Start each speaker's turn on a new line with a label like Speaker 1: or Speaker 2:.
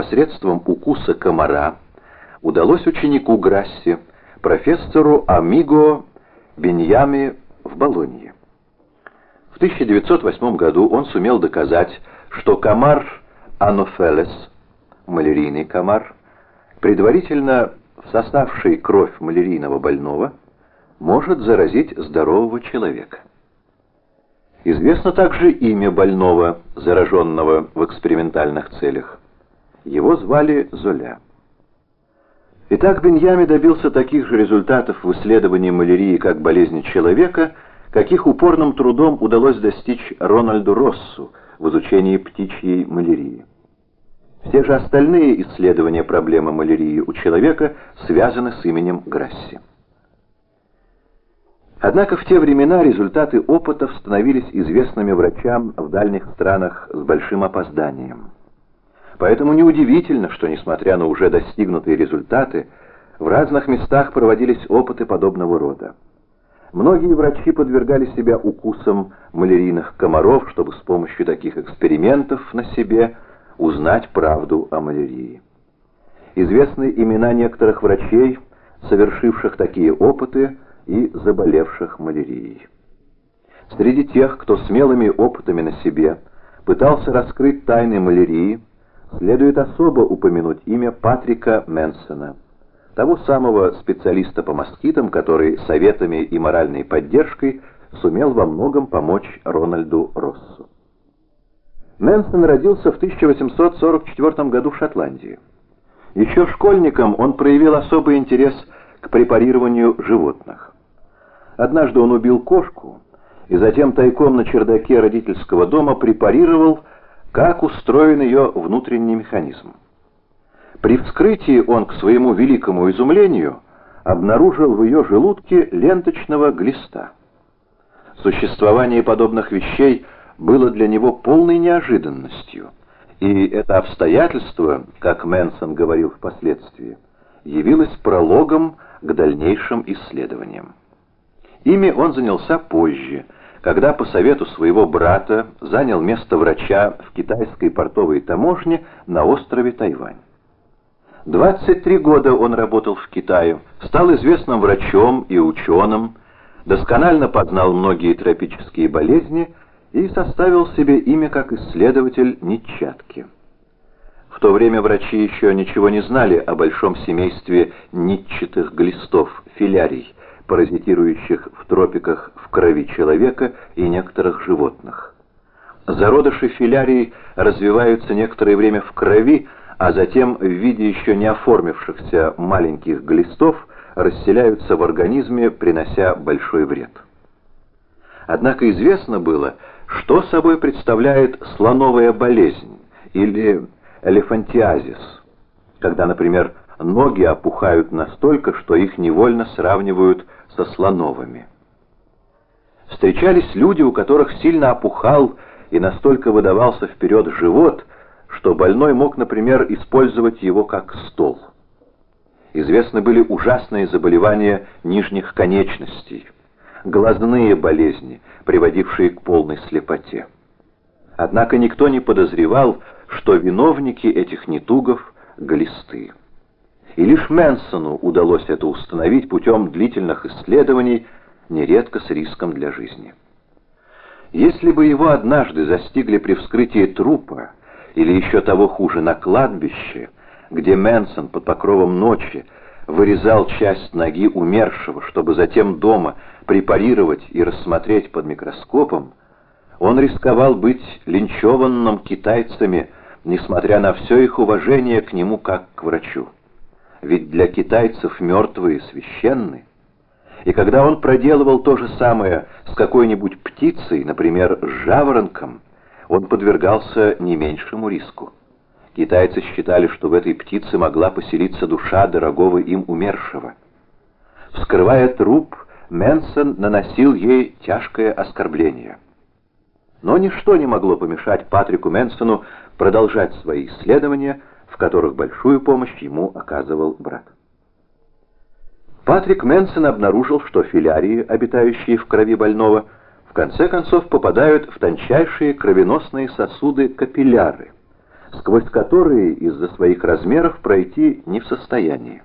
Speaker 1: посредством укуса комара удалось ученику Грасси, профессору Амиго Беньями в Болонье. В 1908 году он сумел доказать, что комар анофелес, малярийный комар, предварительно всосавший кровь малярийного больного, может заразить здорового человека. Известно также имя больного, зараженного в экспериментальных целях. Его звали Золя. Итак, Беньями добился таких же результатов в исследовании малярии как болезни человека, каких упорным трудом удалось достичь Рональду Россу в изучении птичьей малярии. Все же остальные исследования проблемы малярии у человека связаны с именем Грасси. Однако в те времена результаты опытов становились известными врачам в дальних странах с большим опозданием. Поэтому неудивительно, что, несмотря на уже достигнутые результаты, в разных местах проводились опыты подобного рода. Многие врачи подвергали себя укусам малярийных комаров, чтобы с помощью таких экспериментов на себе узнать правду о малярии. Известны имена некоторых врачей, совершивших такие опыты и заболевших малярией. Среди тех, кто смелыми опытами на себе пытался раскрыть тайны малярии, следует особо упомянуть имя Патрика Менсона, того самого специалиста по москитам, который советами и моральной поддержкой сумел во многом помочь Рональду Россу. Мэнсон родился в 1844 году в Шотландии. Еще школьником он проявил особый интерес к препарированию животных. Однажды он убил кошку и затем тайком на чердаке родительского дома препарировал как устроен ее внутренний механизм. При вскрытии он, к своему великому изумлению, обнаружил в ее желудке ленточного глиста. Существование подобных вещей было для него полной неожиданностью, и это обстоятельство, как Мэнсон говорил впоследствии, явилось прологом к дальнейшим исследованиям. Ими он занялся позже – когда по совету своего брата занял место врача в китайской портовой таможне на острове Тайвань. 23 года он работал в Китае, стал известным врачом и ученым, досконально познал многие тропические болезни и составил себе имя как исследователь нитчатки. В то время врачи еще ничего не знали о большом семействе нитчатых глистов, филярий, паразитирующих в тропиках в крови человека и некоторых животных. Зародыши филярий развиваются некоторое время в крови, а затем в виде еще не оформившихся маленьких глистов расселяются в организме, принося большой вред. Однако известно было, что собой представляет слоновая болезнь или элефантиазис, когда, например, ноги опухают настолько, что их невольно сравнивают со слоновыми. Встречались люди, у которых сильно опухал и настолько выдавался вперед живот, что больной мог, например, использовать его как стол. Известны были ужасные заболевания нижних конечностей, глазные болезни, приводившие к полной слепоте. Однако никто не подозревал, что виновники этих нетугов — глисты. И лишь Мэнсону удалось это установить путем длительных исследований, нередко с риском для жизни. Если бы его однажды застигли при вскрытии трупа, или еще того хуже, на кладбище, где Мэнсон под покровом ночи вырезал часть ноги умершего, чтобы затем дома препарировать и рассмотреть под микроскопом, он рисковал быть линчеванным китайцами, несмотря на все их уважение к нему как к врачу ведь для китайцев мертвые священны. И когда он проделывал то же самое с какой-нибудь птицей, например, с жаворонком, он подвергался не меньшему риску. Китайцы считали, что в этой птице могла поселиться душа дорогого им умершего. Вскрывая труп, Менсон наносил ей тяжкое оскорбление. Но ничто не могло помешать Патрику Менсону продолжать свои исследования, которых большую помощь ему оказывал брат. Патрик Мэнсон обнаружил, что филярии, обитающие в крови больного, в конце концов попадают в тончайшие кровеносные сосуды капилляры, сквозь которые из-за своих размеров пройти не в состоянии.